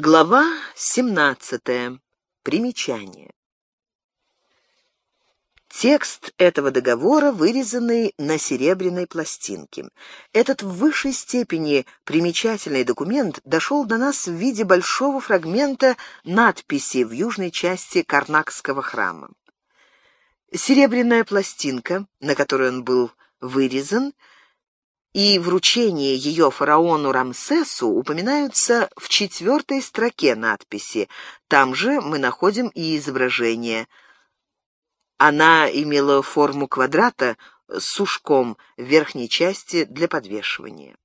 Глава 17. Примечание. Текст этого договора, вырезанный на серебряной пластинке. Этот в высшей степени примечательный документ дошел до нас в виде большого фрагмента надписи в южной части Карнакского храма. Серебряная пластинка, на которой он был вырезан, и вручение ее фараону Рамсесу упоминаются в четвертой строке надписи. Там же мы находим и изображение. Она имела форму квадрата с ушком в верхней части для подвешивания.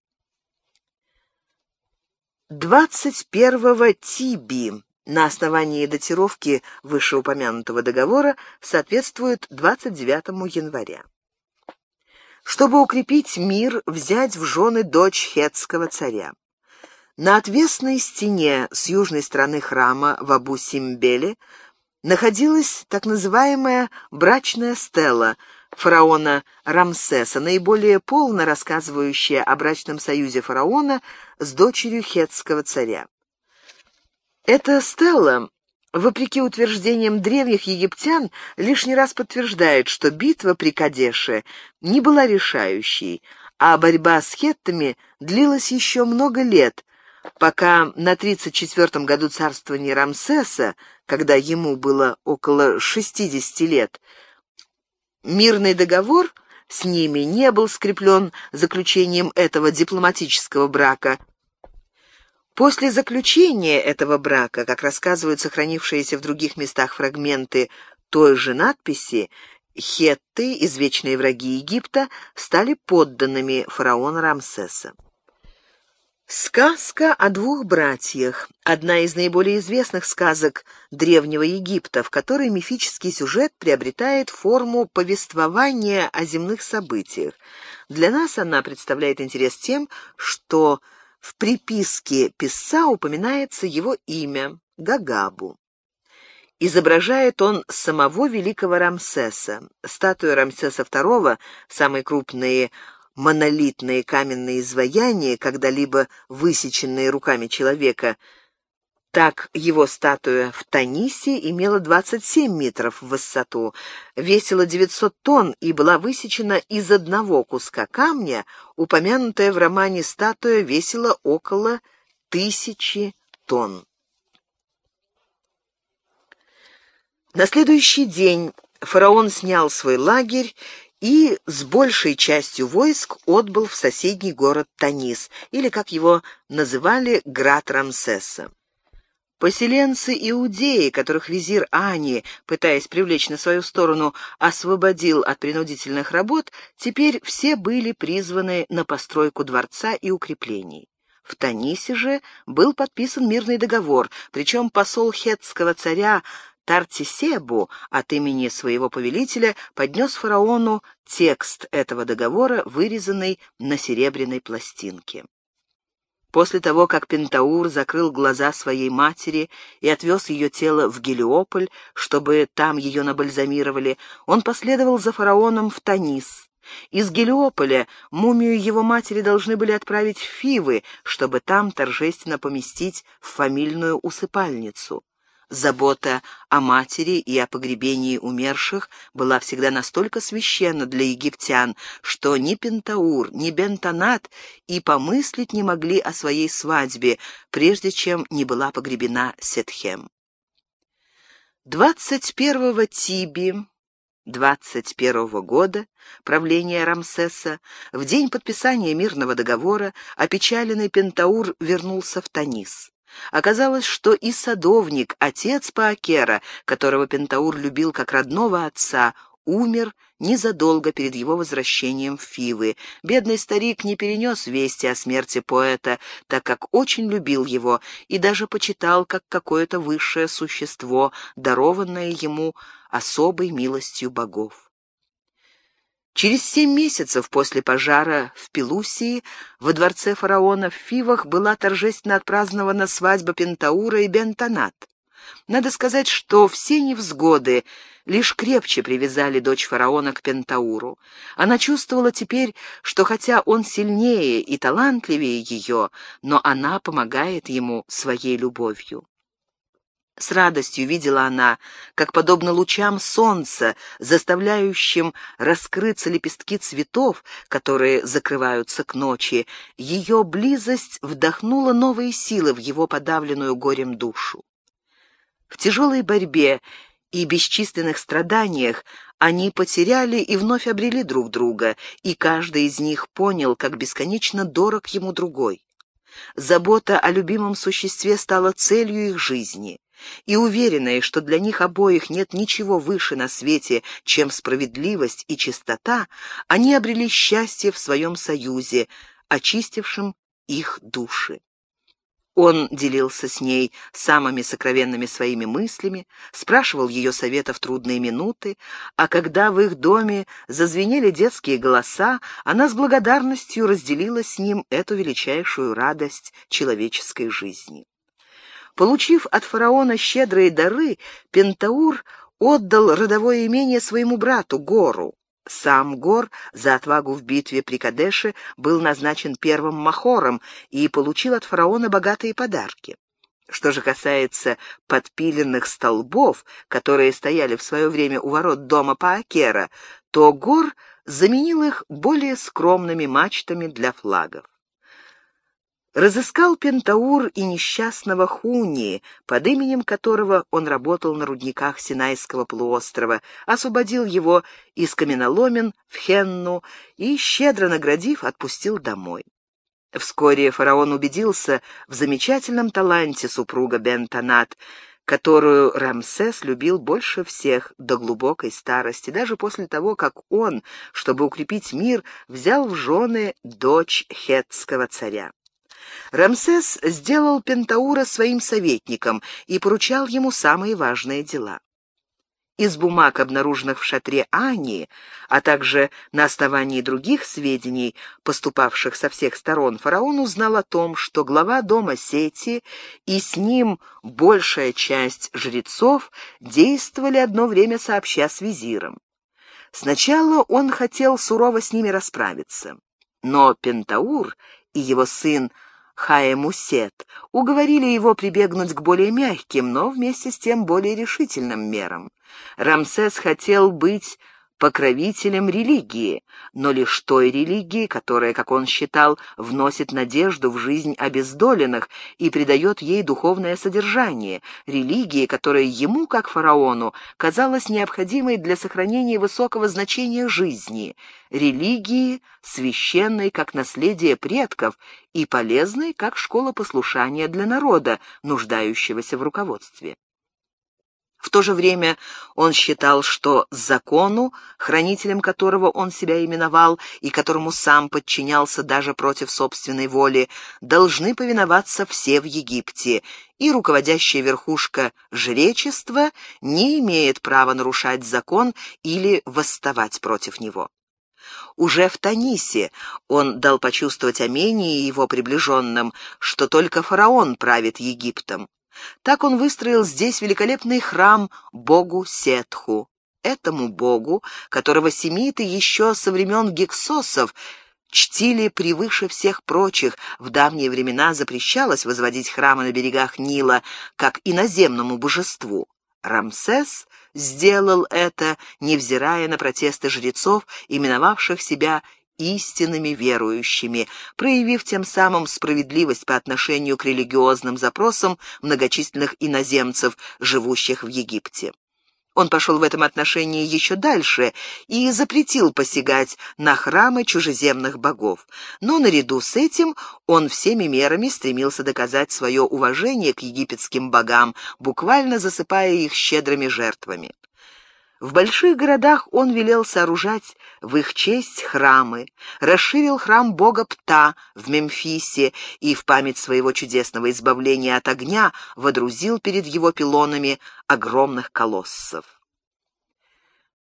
21 Тиби на основании датировки вышеупомянутого договора соответствует 29 января чтобы укрепить мир, взять в жены дочь хетского царя. На отвесной стене с южной стороны храма в Абу-Симбеле находилась так называемая брачная стела фараона Рамсеса, наиболее полно рассказывающая о брачном союзе фараона с дочерью хетского царя. Эта стела вопреки утверждениям древних египтян, лишний раз подтверждает, что битва при Кадеше не была решающей, а борьба с хеттами длилась еще много лет, пока на 34-м году царствования Рамсеса, когда ему было около 60 лет, мирный договор с ними не был скреплен заключением этого дипломатического брака – После заключения этого брака, как рассказывают сохранившиеся в других местах фрагменты той же надписи, хетты, извечные враги Египта, стали подданными фараона Рамсеса. Сказка о двух братьях – одна из наиболее известных сказок Древнего Египта, в которой мифический сюжет приобретает форму повествования о земных событиях. Для нас она представляет интерес тем, что в приписке писца упоминается его имя — Гагабу. Изображает он самого великого Рамсеса. Статуя Рамсеса II, самые крупные монолитные каменные изваяния, когда-либо высеченные руками человека — так его статуя в Танисе имела 27 метров в высоту, весила 900 тонн и была высечена из одного куска камня, упомянутая в романе статуя весила около тысячи тонн. На следующий день фараон снял свой лагерь и с большей частью войск отбыл в соседний город Танис, или, как его называли, Град Рамсеса. Поселенцы Иудеи, которых визир Ани, пытаясь привлечь на свою сторону, освободил от принудительных работ, теперь все были призваны на постройку дворца и укреплений. В Танисе же был подписан мирный договор, причем посол хетского царя Тартисебу от имени своего повелителя поднес фараону текст этого договора, вырезанный на серебряной пластинке. После того, как Пентаур закрыл глаза своей матери и отвез ее тело в Гелиополь, чтобы там ее набальзамировали, он последовал за фараоном в Танис. Из Гелиополя мумию его матери должны были отправить в Фивы, чтобы там торжественно поместить в фамильную усыпальницу. Забота о матери и о погребении умерших была всегда настолько священна для египтян, что ни Пентаур, ни Бентонат и помыслить не могли о своей свадьбе, прежде чем не была погребена Сетхем. 21 Тиби 21 года правления Рамсеса, в день подписания мирного договора, опечаленный Пентаур вернулся в Танис. Оказалось, что и садовник, отец Паакера, которого Пентаур любил как родного отца, умер незадолго перед его возвращением в Фивы. Бедный старик не перенес вести о смерти поэта, так как очень любил его и даже почитал как какое-то высшее существо, дарованное ему особой милостью богов. Через семь месяцев после пожара в Пелусии во дворце фараона в Фивах была торжественно отпразднована свадьба Пентаура и Бентонат. Надо сказать, что все невзгоды лишь крепче привязали дочь фараона к Пентауру. Она чувствовала теперь, что хотя он сильнее и талантливее ее, но она помогает ему своей любовью. С радостью видела она, как, подобно лучам солнца, заставляющим раскрыться лепестки цветов, которые закрываются к ночи, ее близость вдохнула новые силы в его подавленную горем душу. В тяжелой борьбе и бесчисленных страданиях они потеряли и вновь обрели друг друга, и каждый из них понял, как бесконечно дорог ему другой. Забота о любимом существе стала целью их жизни и уверенные, что для них обоих нет ничего выше на свете, чем справедливость и чистота, они обрели счастье в своем союзе, очистившем их души. Он делился с ней самыми сокровенными своими мыслями, спрашивал ее совета в трудные минуты, а когда в их доме зазвенели детские голоса, она с благодарностью разделила с ним эту величайшую радость человеческой жизни. Получив от фараона щедрые дары, Пентаур отдал родовое имение своему брату Гору. Сам Гор за отвагу в битве при Кадеше был назначен первым махором и получил от фараона богатые подарки. Что же касается подпиленных столбов, которые стояли в свое время у ворот дома Паакера, то Гор заменил их более скромными мачтами для флагов. Разыскал Пентаур и несчастного Хуни, под именем которого он работал на рудниках Синайского полуострова, освободил его из каменоломен в Хенну и, щедро наградив, отпустил домой. Вскоре фараон убедился в замечательном таланте супруга Бентонат, которую Рамсес любил больше всех до глубокой старости, даже после того, как он, чтобы укрепить мир, взял в жены дочь хетского царя. Рамсес сделал Пентаура своим советником и поручал ему самые важные дела. Из бумаг, обнаруженных в шатре Ани, а также на основании других сведений, поступавших со всех сторон, фараон узнал о том, что глава дома Сети и с ним большая часть жрецов действовали одно время сообща с визиром. Сначала он хотел сурово с ними расправиться, но Пентаур и его сын Хаемусет, уговорили его прибегнуть к более мягким, но вместе с тем более решительным мерам. Рамсес хотел быть покровителем религии, но лишь той религии, которая, как он считал, вносит надежду в жизнь обездоленных и придает ей духовное содержание, религии, которая ему, как фараону, казалась необходимой для сохранения высокого значения жизни, религии, священной как наследие предков и полезной как школа послушания для народа, нуждающегося в руководстве. В то же время он считал, что закону, хранителем которого он себя именовал и которому сам подчинялся даже против собственной воли, должны повиноваться все в Египте, и руководящая верхушка жречества не имеет права нарушать закон или восставать против него. Уже в Танисе он дал почувствовать Амении и его приближенным, что только фараон правит Египтом. Так он выстроил здесь великолепный храм богу Сетху, этому богу, которого семиты еще со времен гексосов чтили превыше всех прочих. В давние времена запрещалось возводить храмы на берегах Нила как иноземному божеству. Рамсес сделал это, невзирая на протесты жрецов, именовавших себя истинными верующими, проявив тем самым справедливость по отношению к религиозным запросам многочисленных иноземцев, живущих в Египте. Он пошел в этом отношении еще дальше и запретил посягать на храмы чужеземных богов. Но наряду с этим он всеми мерами стремился доказать свое уважение к египетским богам, буквально засыпая их щедрыми жертвами. В больших городах он велел сооружать в их честь храмы, расширил храм бога Пта в Мемфисе и в память своего чудесного избавления от огня водрузил перед его пилонами огромных колоссов.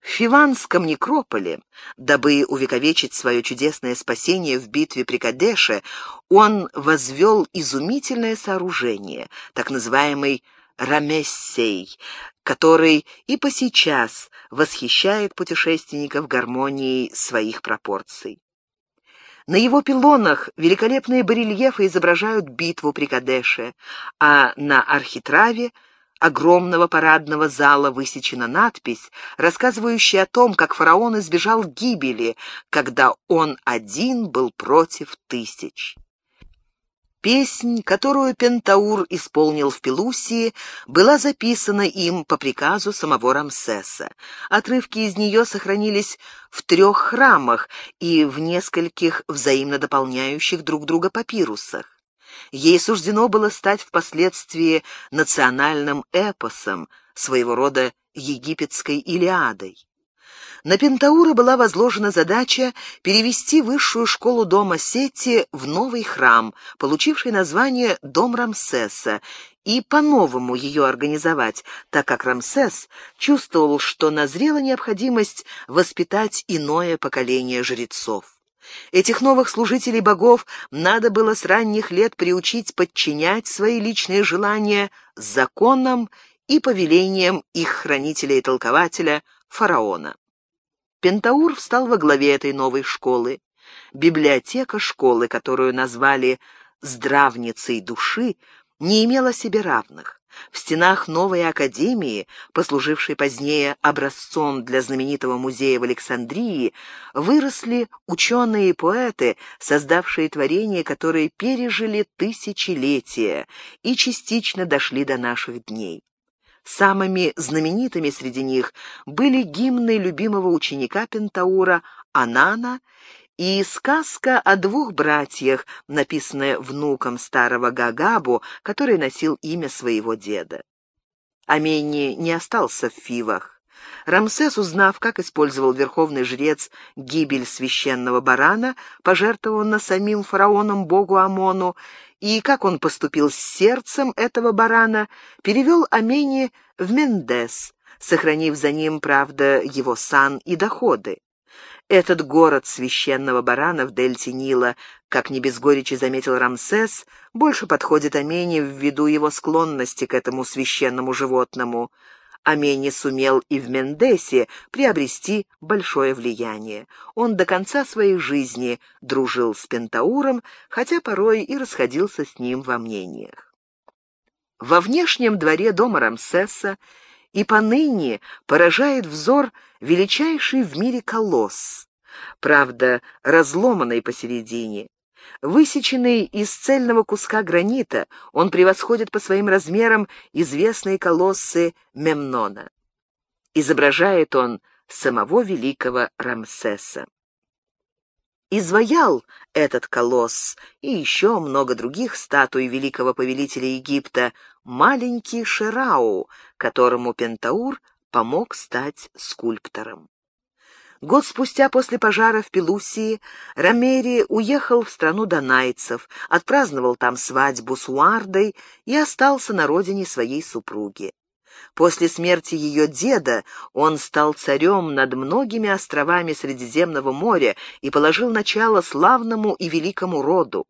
В Фиванском некрополе, дабы увековечить свое чудесное спасение в битве при Кадеше, он возвел изумительное сооружение, так называемый Рамессей, который и по сейчас восхищает путешественников гармонией своих пропорций. На его пилонах великолепные барельефы изображают битву при Кадеше, а на архитраве огромного парадного зала высечена надпись, рассказывающая о том, как фараон избежал гибели, когда он один был против тысяч. Песнь, которую Пентаур исполнил в Пелусии, была записана им по приказу самого Рамсеса. Отрывки из нее сохранились в трех храмах и в нескольких взаимно дополняющих друг друга папирусах. Ей суждено было стать впоследствии национальным эпосом, своего рода египетской Илиадой. На Пентаура была возложена задача перевести высшую школу дома Сети в новый храм, получивший название «Дом Рамсеса», и по-новому ее организовать, так как Рамсес чувствовал, что назрела необходимость воспитать иное поколение жрецов. Этих новых служителей богов надо было с ранних лет приучить подчинять свои личные желания законам и повелениям их хранителя и толкователя, фараона. Пентаур встал во главе этой новой школы. Библиотека школы, которую назвали «здравницей души», не имела себе равных. В стенах новой академии, послужившей позднее образцом для знаменитого музея в Александрии, выросли ученые и поэты, создавшие творения, которые пережили тысячелетия и частично дошли до наших дней. Самыми знаменитыми среди них были гимны любимого ученика Пентаура Анана и сказка о двух братьях, написанная внуком старого Гагабу, который носил имя своего деда. Амени не остался в Фивах. Рамсес, узнав, как использовал верховный жрец гибель священного барана, пожертвованного самим фараоном богу Амону, и как он поступил с сердцем этого барана, перевел Амени в Мендес, сохранив за ним, правда, его сан и доходы. Этот город священного барана в дельте Нила, как не без горечи заметил Рамсес, больше подходит Амени ввиду его склонности к этому священному животному. Амени сумел и в Мендесе приобрести большое влияние. Он до конца своей жизни дружил с Пентауром, хотя порой и расходился с ним во мнениях. Во внешнем дворе дома Рамсеса и поныне поражает взор величайший в мире колосс, правда, разломанный посередине. Высеченный из цельного куска гранита, он превосходит по своим размерам известные колоссы Мемнона. Изображает он самого великого Рамсеса. Изваял этот колосс и еще много других статуй великого повелителя Египта маленький Шерау, которому Пентаур помог стать скульптором. Год спустя после пожара в Пелусии Рамери уехал в страну донайцев, отпраздновал там свадьбу с Уардой и остался на родине своей супруги. После смерти ее деда он стал царем над многими островами Средиземного моря и положил начало славному и великому роду.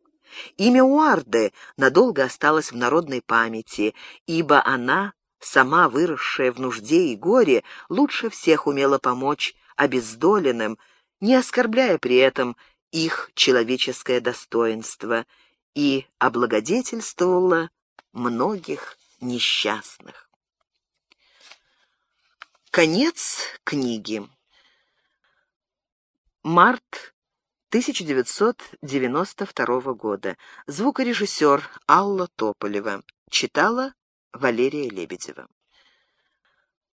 Имя Уарды надолго осталось в народной памяти, ибо она, сама выросшая в нужде и горе, лучше всех умела помочь обездоленным, не оскорбляя при этом их человеческое достоинство, и облагодетельствовала многих несчастных. Конец книги. Март 1992 года. Звукорежиссер Алла Тополева. Читала Валерия Лебедева.